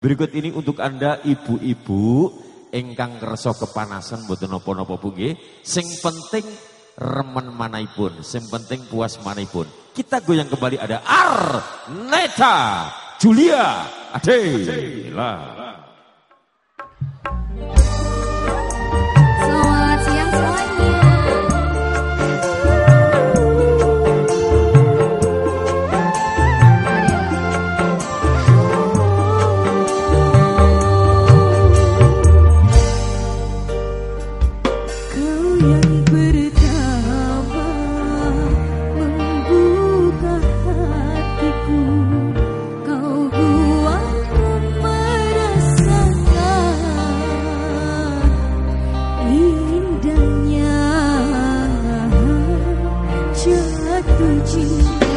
Berikut ini untuk Anda ibu-ibu ingkang kersa kepanasan mboten napa-napa Bu nggih. Sing penting remen manaipun, sing penting puas manaipun. Kita goyang kembali ada Arneta Julia dari Adela. 情